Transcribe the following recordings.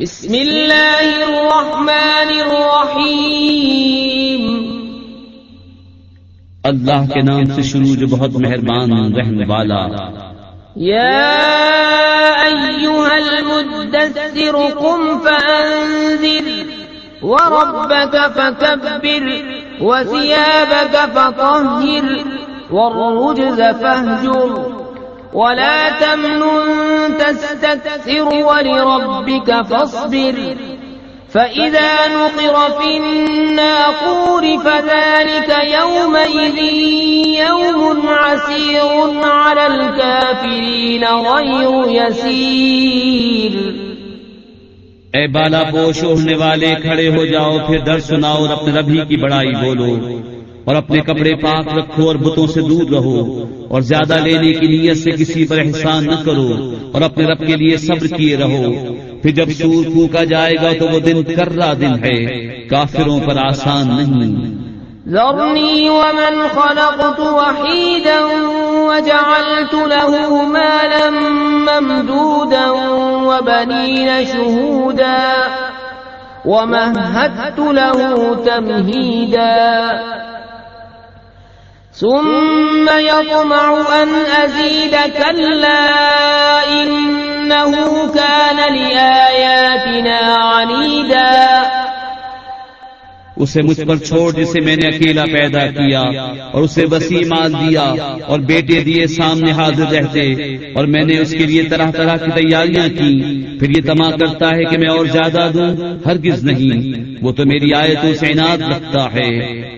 بسم الله الرحمن الرحيم. اللہ کے نام سے شروع جو بہت مہربان رحم والا۔ يا أيها المدثر قم فأنذر وربك فكبر وثيابك فطهر والرجز فاهجر ولا تمنن تستكثر ولربك فاصبر. فإذا نقر في الناقور فذلك يومئذ يوم عسير على الكافرين غير يسير. اے بالا پوش اوڑھنے والے کھڑے ہو جاؤ، پھر در سناؤ اور اپنے ربی کی بڑائی بولو۔ اور اپنے کپڑے پاک رکھو اور بتوں سے دور رہو اور زیادہ لینے کی نیت سے کسی پر احسان نہ کرو اور اپنے رب کے لیے صبر کیے رہو۔ پھر جب سور پھونکا جائے گا تو وہ دن کرا دن ہے۔ کافروں پر آسان نہیں۔ ذرني ومن خلقت وحيدا وجعلت له مالا ممدودا وبنين شهودا ومهدت له تمهيدا ثم يطمع أن أزيد كلا إنه كان لآياتنا عنيدا. اسے مجھ پر چھوڑ جسے میں نے اکیلا پیدا کیا اور اسے وسیع مال دیا اور بیٹے دیے سامنے حاضر رہتے اور میں نے اس کے لیے طرح طرح کی تیاریاں کی۔ پھر یہ تما کرتا ہے کہ میں اور زیادہ دوں، ہرگز نہیں۔ وہ تو میری آیتوں سے عناد رکھتا ہے۔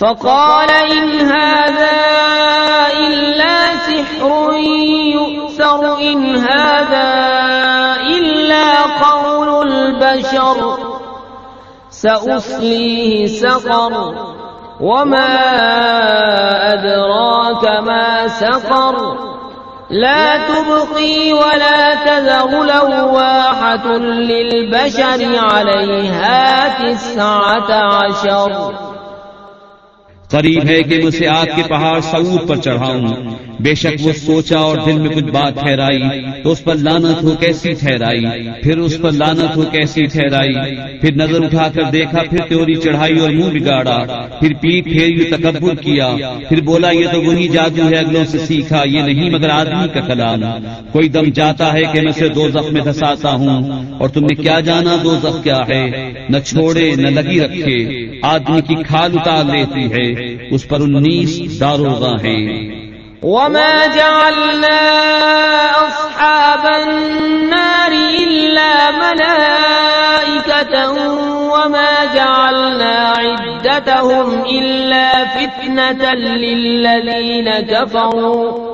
فقال إن هذا إلا سحر يؤثر، إن هذا إلا قول البشر. سأصليه سقر، وما أدراك ما سقر. لا تبقي ولا تذر لواحة للبشر عليها تسعة عشر. قریب ہے کہ مجھے آگ کے پہاڑ سعود پر چڑھاؤں۔ بے شک وہ سوچا اور دل میں کچھ بات ٹھہرائی۔ تو اس پر لانت ہو کیسی ٹھہرائی؟ پھر اس پر لانت ہو کیسی ٹھہرائی؟ پھر نظر اٹھا کر دیکھا، پھر تیوری چڑھائی اور منہ بگاڑا۔ پھر پیٹ پھیری تکبر کیا۔ پھر بولا، یہ تو وہی جادو ہے، اگلوں سے سیکھا۔ یہ نہیں، مگر آدمی کا کلام۔ کوئی دم جاتا ہے کہ میں سے دو زخ میں دھساتا ہوں۔ اور تم نے کیا جانا؟ دو زخ کیا ہے؟ نہ چھوڑے، نہ لگی رکھے۔ آدمی کی کھال اتار لیتی ہے۔ اس پر انیس داروغ ہیں۔ وما جعلنا أصحاب النار إلا ملائكة وما جعلنا عدتهم إلا فتنة للذين كفروا۔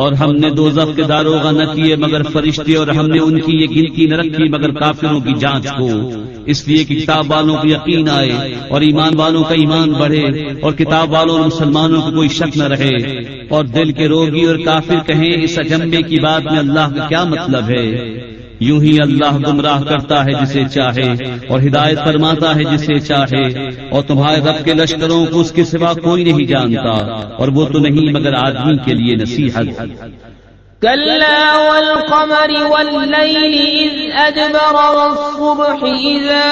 اور ہم نے دو ضبط کے داروغ نہ کیے مگر فرشتے اور ہم نے ان کی یہ گنتی نہ رکھی مگر کافروں کی جانچ کو۔ اس لیے کہ کتاب والوں کو یقین آئے اور ایمان والوں کا ایمان بڑھے اور کتاب والوں اور مسلمانوں کو کوئی شک نہ رہے۔ اور دل کے روگی اور کافر کہیں، اس اجمبے کی بات میں اللہ کا کیا مطلب ہے؟ یوں ہی اللہ گمراہ کرتا ہے جسے چاہے اور ہدایت فرماتا ہے جسے چاہے اور تمہارے رب کے لشکروں کو اس کے سوا کوئی نہیں جانتا اور وہ تو نہیں مگر آدمی کے لیے نصیحت۔ كلا والقمر والليل إذ أدبر والصبح إذا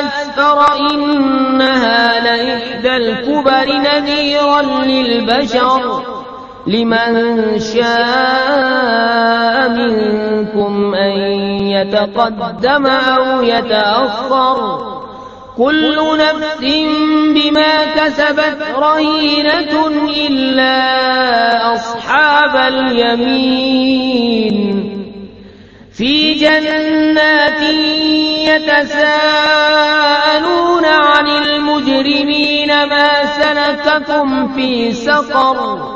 أسفر إنها لإحدى الكبر نذيرا للبشر لمن شاء منكم أن يتقدم أو يتأخر. كل نفس بما كسبت رهينة إلا أصحاب اليمين. في جنات يتساءلون عن المجرمين ما سنككم في سقر.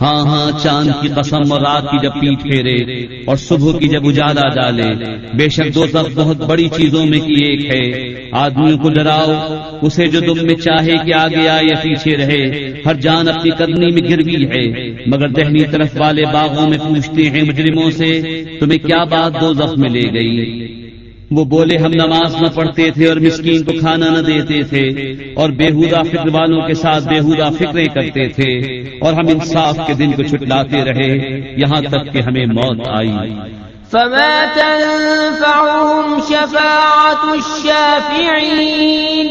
ہاں ہاں چاند کی قسم اور رات کی جب پیٹ پھیرے اور صبح کی جب اجالا ڈالے۔ بے شک دو تک بہت بڑی چیزوں میں کی ایک ہے۔ آدمیوں کو ڈراؤ، اسے جو تم میں چاہے کہ آگے آئے یا پیچھے رہے۔ ہر جان اپنی قدمی میں گروی ہے۔ مگر دہنی طرف والے باغوں میں پوچھتے ہیں مجرموں سے، تمہیں کیا بات دو زخم میں لے گئی؟ وہ بولے ہم نماز نہ پڑھتے تھے اور مسکین کو کھانا نہ دیتے تھے اور بےحودہ فکر والوں کے ساتھ بےحودہ فکریں کرتے تھے اور ہم انصاف کے دن کو چھٹلاتے رہے یہاں تک کہ ہمیں موت آئی۔ فما تنفعهم شفاعة الشافعين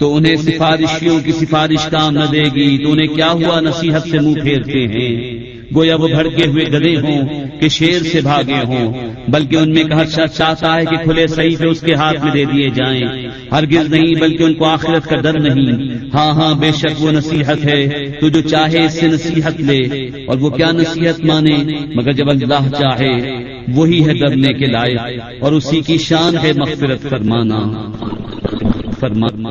تو انہیں سفارشیوں کی سفارش کام نہ دے گی۔ تو انہیں کیا ہوا نصیحت سے منہ پھیرتے ہیں؟ گویا وہ بھڑکے ہوئے گدے ہوں کہ شیر سے بھاگے ہوں، بلکہ ان میں کا چاہتا ہے کہ کھلے صحیح سے اس کے ہاتھ میں دے دیے جائیں۔ ہرگز نہیں، بلکہ ان کو آخرت کا ڈر نہیں۔ ہاں ہاں بے شک وہ نصیحت ہے، تو جو چاہے اس سے نصیحت لے۔ اور وہ کیا نصیحت مانے؟ مگر جب اللہ چاہے، وہی ہے ڈرنے کے لائق۔ اور اسی کی شان ہے مغفرت فرمانا۔ فرمانا۔